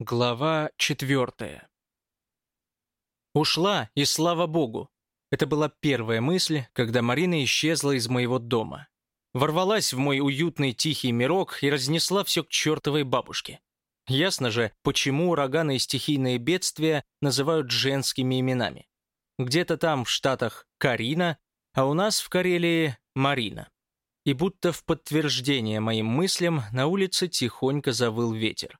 Глава четвертая. Ушла, и слава богу. Это была первая мысль, когда Марина исчезла из моего дома. Ворвалась в мой уютный тихий мирок и разнесла все к чертовой бабушке. Ясно же, почему ураганы и стихийные бедствия называют женскими именами. Где-то там в Штатах Карина, а у нас в Карелии Марина. И будто в подтверждение моим мыслям на улице тихонько завыл ветер.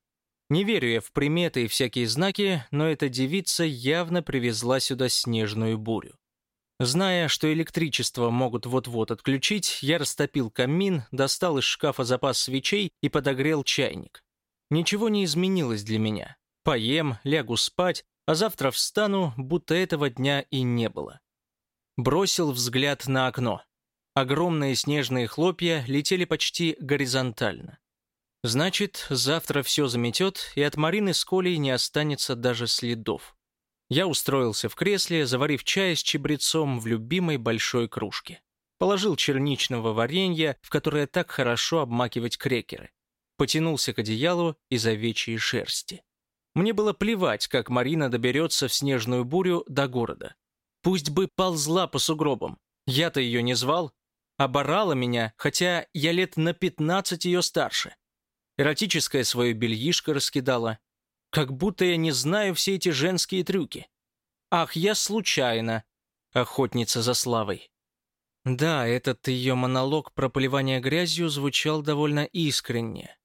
Не верю я в приметы и всякие знаки, но эта девица явно привезла сюда снежную бурю. Зная, что электричество могут вот-вот отключить, я растопил камин, достал из шкафа запас свечей и подогрел чайник. Ничего не изменилось для меня. Поем, лягу спать, а завтра встану, будто этого дня и не было. Бросил взгляд на окно. Огромные снежные хлопья летели почти горизонтально. Значит, завтра все заметет, и от Марины с Колей не останется даже следов. Я устроился в кресле, заварив чай с чебрецом в любимой большой кружке. Положил черничного варенья, в которое так хорошо обмакивать крекеры. Потянулся к одеялу из овечьей шерсти. Мне было плевать, как Марина доберется в снежную бурю до города. Пусть бы ползла по сугробам. Я-то ее не звал. Оборала меня, хотя я лет на пятнадцать ее старше. Эротическое свое бельишко раскидала. Как будто я не знаю все эти женские трюки. Ах, я случайно. Охотница за славой. Да, этот ее монолог про поливание грязью звучал довольно искренне.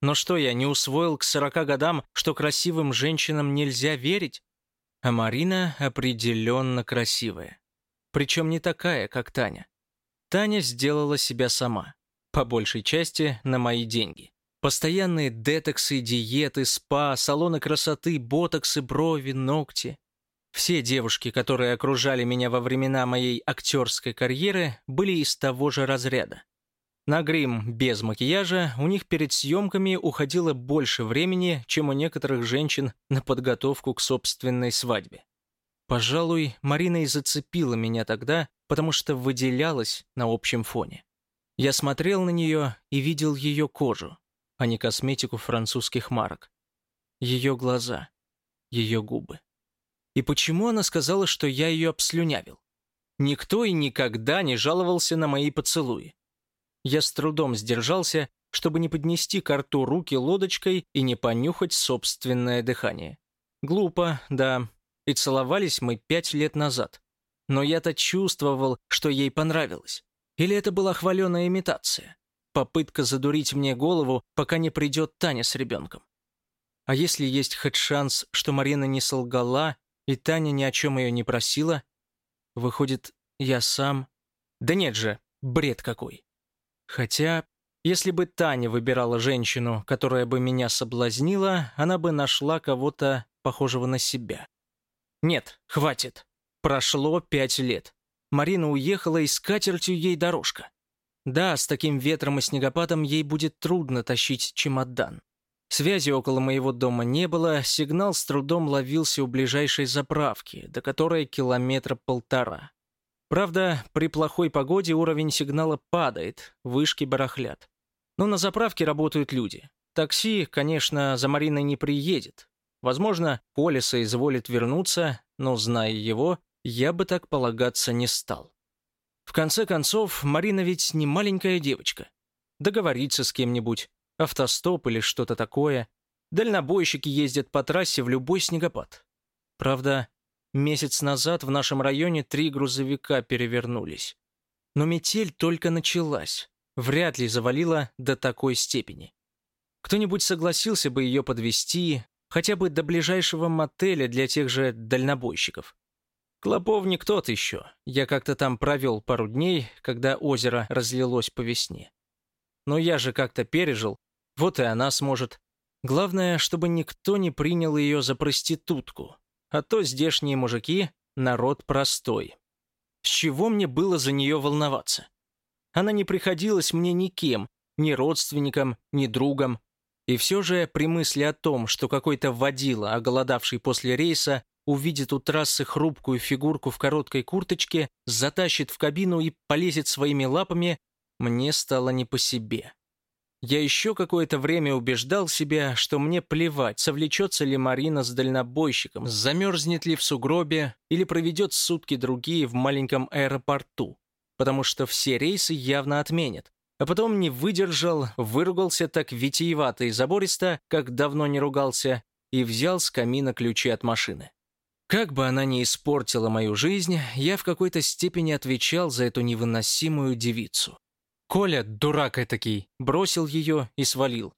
Но что я, не усвоил к сорока годам, что красивым женщинам нельзя верить? А Марина определенно красивая. Причем не такая, как Таня. Таня сделала себя сама. По большей части на мои деньги. Постоянные детоксы, диеты, спа, салоны красоты, ботоксы, брови, ногти. Все девушки, которые окружали меня во времена моей актерской карьеры, были из того же разряда. На грим без макияжа у них перед съемками уходило больше времени, чем у некоторых женщин на подготовку к собственной свадьбе. Пожалуй, Марина и зацепила меня тогда, потому что выделялась на общем фоне. Я смотрел на нее и видел ее кожу, а не косметику французских марок. Ее глаза, ее губы. И почему она сказала, что я ее обслюнявил? Никто и никогда не жаловался на мои поцелуи. Я с трудом сдержался, чтобы не поднести к рту руки лодочкой и не понюхать собственное дыхание. Глупо, да, и целовались мы пять лет назад. Но я-то чувствовал, что ей понравилось. Или это была хваленая имитация? Попытка задурить мне голову, пока не придет Таня с ребенком. А если есть хоть шанс, что Марина не солгала, и Таня ни о чем ее не просила? Выходит, я сам... Да нет же, бред какой. Хотя, если бы Таня выбирала женщину, которая бы меня соблазнила, она бы нашла кого-то похожего на себя. Нет, хватит. Прошло пять лет. Марина уехала, и с ей дорожка. Да, с таким ветром и снегопадом ей будет трудно тащить чемодан. Связи около моего дома не было, сигнал с трудом ловился у ближайшей заправки, до которой километра полтора. Правда, при плохой погоде уровень сигнала падает, вышки барахлят. Но на заправке работают люди. Такси, конечно, за Мариной не приедет. Возможно, Колеса изволит вернуться, но, зная его, я бы так полагаться не стал. В конце концов, Марина ведь не маленькая девочка. Договориться с кем-нибудь, автостоп или что-то такое. Дальнобойщики ездят по трассе в любой снегопад. Правда, месяц назад в нашем районе три грузовика перевернулись. Но метель только началась. Вряд ли завалила до такой степени. Кто-нибудь согласился бы ее подвести хотя бы до ближайшего мотеля для тех же дальнобойщиков. Клоповник тот еще. Я как-то там провел пару дней, когда озеро разлилось по весне. Но я же как-то пережил, вот и она сможет. Главное, чтобы никто не принял ее за проститутку. А то здешние мужики — народ простой. С чего мне было за нее волноваться? Она не приходилась мне никем, ни родственником, ни другом. И все же при мысли о том, что какой-то водила, оголодавший после рейса, увидит у трассы хрупкую фигурку в короткой курточке, затащит в кабину и полезет своими лапами, мне стало не по себе. Я еще какое-то время убеждал себя, что мне плевать, совлечется ли Марина с дальнобойщиком, замерзнет ли в сугробе или проведет сутки другие в маленьком аэропорту, потому что все рейсы явно отменят. А потом не выдержал, выругался так витиевато и забористо, как давно не ругался, и взял с камина ключи от машины. Как бы она ни испортила мою жизнь, я в какой-то степени отвечал за эту невыносимую девицу. Коля, дурак этакий, бросил ее и свалил.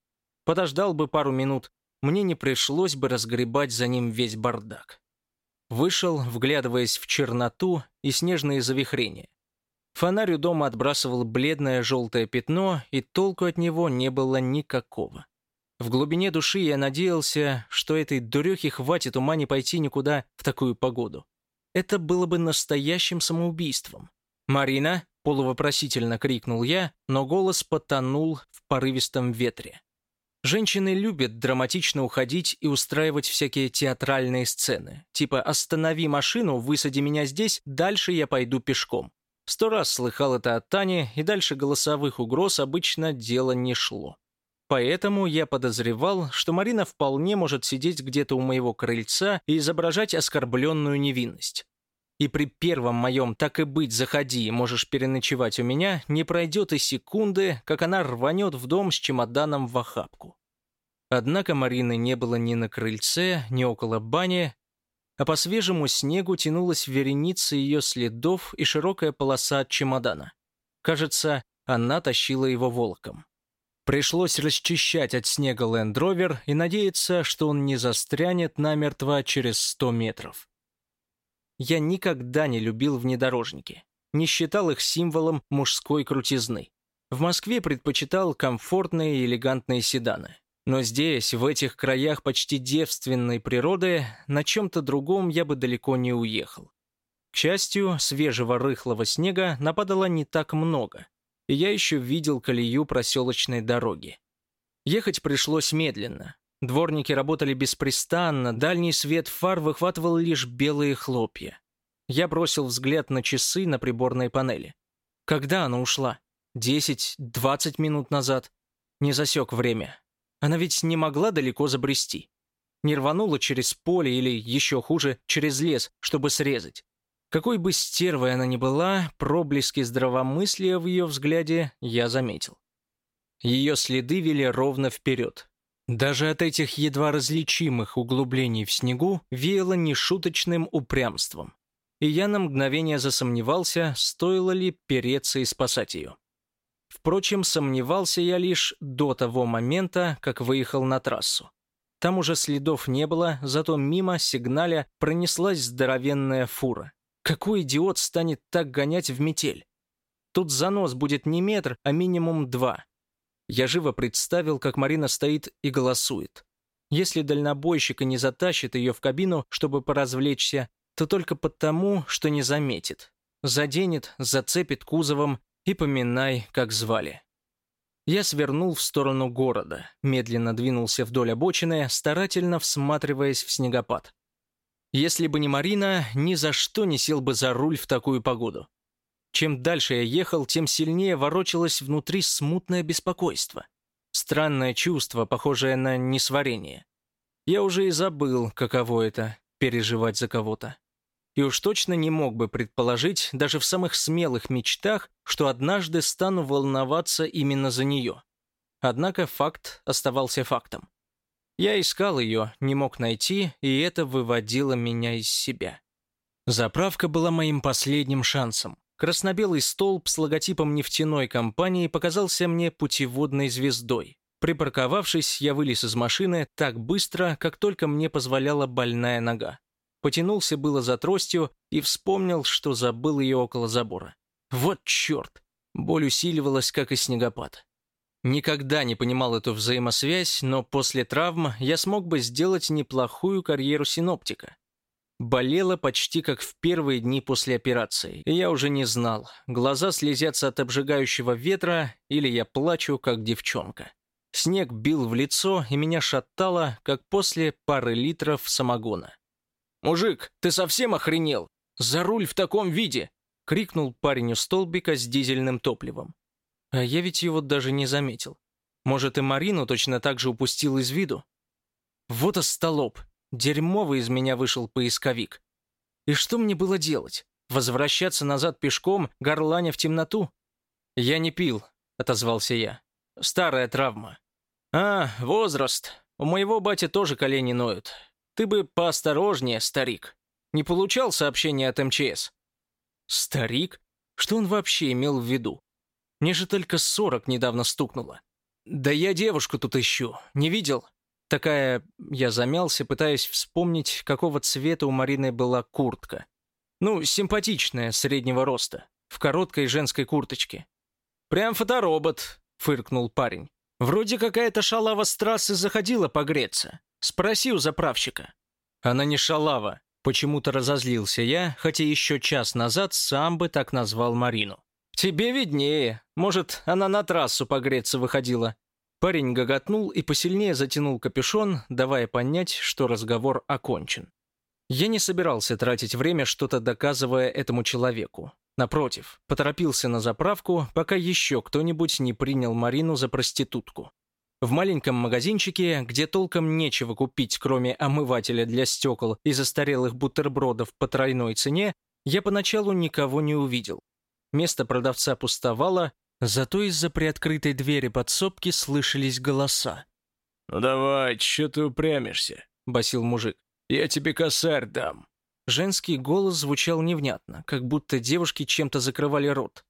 Подождал бы пару минут, мне не пришлось бы разгребать за ним весь бардак. Вышел, вглядываясь в черноту и снежные завихрения. Фонарь у дома отбрасывал бледное желтое пятно, и толку от него не было никакого. В глубине души я надеялся, что этой дурехе хватит ума не пойти никуда в такую погоду. Это было бы настоящим самоубийством. «Марина!» — полувопросительно крикнул я, но голос потонул в порывистом ветре. Женщины любят драматично уходить и устраивать всякие театральные сцены. Типа «Останови машину, высади меня здесь, дальше я пойду пешком». Сто раз слыхал это от Тани, и дальше голосовых угроз обычно дело не шло. Поэтому я подозревал, что Марина вполне может сидеть где-то у моего крыльца и изображать оскорбленную невинность. И при первом моем «так и быть, заходи, можешь переночевать у меня» не пройдет и секунды, как она рванет в дом с чемоданом в охапку. Однако Марины не было ни на крыльце, ни около бани, а по свежему снегу тянулась вереница ее следов и широкая полоса от чемодана. Кажется, она тащила его волоком. Пришлось расчищать от снега лендровер и надеяться, что он не застрянет намертво через сто метров. Я никогда не любил внедорожники, не считал их символом мужской крутизны. В Москве предпочитал комфортные и элегантные седаны. Но здесь, в этих краях почти девственной природы, на чем-то другом я бы далеко не уехал. К счастью, свежего рыхлого снега нападало не так много, и я еще видел колею проселочной дороги. Ехать пришлось медленно, Дворники работали беспрестанно, дальний свет фар выхватывал лишь белые хлопья. Я бросил взгляд на часы на приборной панели. Когда она ушла? Десять, двадцать минут назад. Не засек время. Она ведь не могла далеко забрести. Не рванула через поле или, еще хуже, через лес, чтобы срезать. Какой бы стервой она ни была, проблески здравомыслия в ее взгляде я заметил. Ее следы вели ровно вперед, даже от этих едва различимых углублений в снегу веяло нешуточным упрямством. И я на мгновение засомневался, стоило ли переться и спасать ее. Впрочем, сомневался я лишь до того момента, как выехал на трассу. Там уже следов не было, зато мимо сигналя пронеслась здоровенная фура. Какой идиот станет так гонять в метель? Тут занос будет не метр, а минимум два. Я живо представил, как Марина стоит и голосует. Если дальнобойщик и не затащит ее в кабину, чтобы поразвлечься, то только потому, что не заметит. Заденет, зацепит кузовом и поминай, как звали. Я свернул в сторону города, медленно двинулся вдоль обочины, старательно всматриваясь в снегопад. Если бы не Марина, ни за что не сел бы за руль в такую погоду. Чем дальше я ехал, тем сильнее ворочалось внутри смутное беспокойство. Странное чувство, похожее на несварение. Я уже и забыл, каково это — переживать за кого-то. И уж точно не мог бы предположить, даже в самых смелых мечтах, что однажды стану волноваться именно за нее. Однако факт оставался фактом. Я искал ее, не мог найти, и это выводило меня из себя. Заправка была моим последним шансом. Красно-белый столб с логотипом нефтяной компании показался мне путеводной звездой. Припарковавшись, я вылез из машины так быстро, как только мне позволяла больная нога. Потянулся было за тростью и вспомнил, что забыл ее около забора. Вот черт! Боль усиливалась, как и снегопад. Никогда не понимал эту взаимосвязь, но после травм я смог бы сделать неплохую карьеру синоптика. Болело почти как в первые дни после операции. Я уже не знал, глаза слезятся от обжигающего ветра или я плачу, как девчонка. Снег бил в лицо, и меня шатало, как после пары литров самогона. «Мужик, ты совсем охренел? За руль в таком виде!» — крикнул парень у столбика с дизельным топливом. А я ведь его даже не заметил. Может, и Марину точно так же упустил из виду? Вот остолоп. Дерьмовый из меня вышел поисковик. И что мне было делать? Возвращаться назад пешком, горланя в темноту? «Я не пил», — отозвался я. «Старая травма». «А, возраст. У моего бати тоже колени ноют. Ты бы поосторожнее, старик. Не получал сообщения от МЧС?» «Старик? Что он вообще имел в виду? Мне же только сорок недавно стукнуло. Да я девушку тут ищу. Не видел?» Такая... Я замялся, пытаясь вспомнить, какого цвета у Марины была куртка. Ну, симпатичная, среднего роста, в короткой женской курточке. «Прям фоторобот», — фыркнул парень. «Вроде какая-то шалава с трассы заходила погреться. Спроси у заправщика». «Она не шалава», — почему-то разозлился я, хотя еще час назад сам бы так назвал Марину. «Тебе виднее. Может, она на трассу погреться выходила». Парень гоготнул и посильнее затянул капюшон, давая понять, что разговор окончен. Я не собирался тратить время, что-то доказывая этому человеку. Напротив, поторопился на заправку, пока еще кто-нибудь не принял Марину за проститутку. В маленьком магазинчике, где толком нечего купить, кроме омывателя для стекол и застарелых бутербродов по тройной цене, я поначалу никого не увидел. Место продавца пустовало, зато из-за приоткрытой двери подсобки слышались голоса. «Ну давай, что ты упрямишься?» — басил мужик. «Я тебе косарь дам». Женский голос звучал невнятно, как будто девушки чем-то закрывали рот.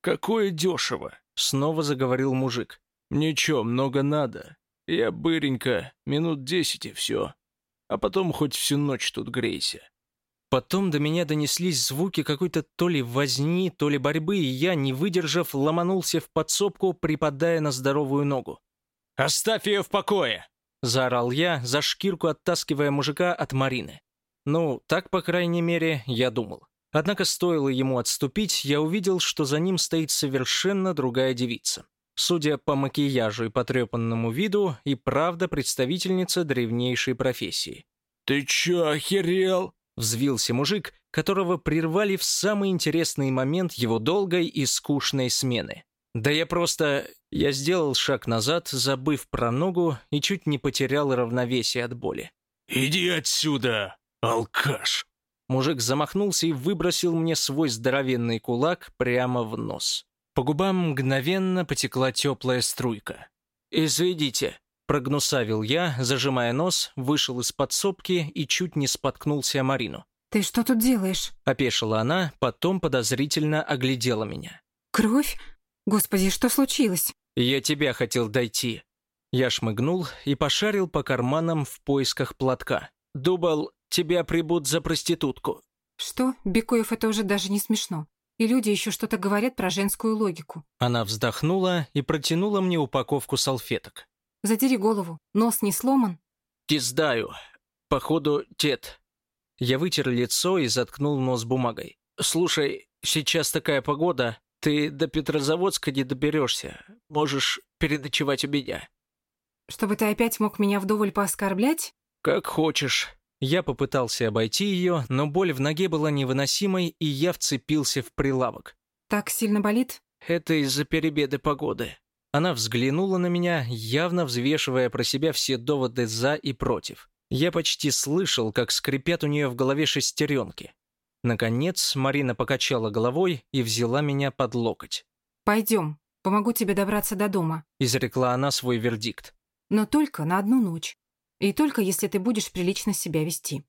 «Какое дешево!» — снова заговорил мужик. «Ничего, много надо. Я быренько, минут десять и все. А потом хоть всю ночь тут грейся». Потом до меня донеслись звуки какой-то то ли возни, то ли борьбы, и я, не выдержав, ломанулся в подсобку, припадая на здоровую ногу. «Оставь ее в покое!» — заорал я, за шкирку оттаскивая мужика от Марины. Ну, так, по крайней мере, я думал. Однако стоило ему отступить, я увидел, что за ним стоит совершенно другая девица. Судя по макияжу и потрепанному виду, и правда представительница древнейшей профессии. «Ты чё, охерел?» — взвился мужик, которого прервали в самый интересный момент его долгой и скучной смены. Да я просто... Я сделал шаг назад, забыв про ногу, и чуть не потерял равновесие от боли. «Иди отсюда!» «Алкаш!» Мужик замахнулся и выбросил мне свой здоровенный кулак прямо в нос. По губам мгновенно потекла теплая струйка. «Изведите», — прогнусавил я, зажимая нос, вышел из подсобки и чуть не споткнулся о Марину. «Ты что тут делаешь?» — опешила она, потом подозрительно оглядела меня. «Кровь? Господи, что случилось?» «Я тебя хотел дойти». Я шмыгнул и пошарил по карманам в поисках платка. Думал, тебя прибут за проститутку». «Что? Бекоев, это уже даже не смешно. И люди еще что-то говорят про женскую логику». Она вздохнула и протянула мне упаковку салфеток. «Задери голову. Нос не сломан?» «Тиздаю. Походу, тет». Я вытер лицо и заткнул нос бумагой. «Слушай, сейчас такая погода. Ты до Петрозаводска не доберешься. Можешь переночевать у меня». «Чтобы ты опять мог меня вдоволь пооскорблять?» «Как хочешь». Я попытался обойти ее, но боль в ноге была невыносимой, и я вцепился в прилавок. «Так сильно болит?» «Это из-за перебеды погоды». Она взглянула на меня, явно взвешивая про себя все доводы «за» и «против». Я почти слышал, как скрипят у нее в голове шестеренки. Наконец, Марина покачала головой и взяла меня под локоть. «Пойдем, помогу тебе добраться до дома», — изрекла она свой вердикт. «Но только на одну ночь. И только если ты будешь прилично себя вести.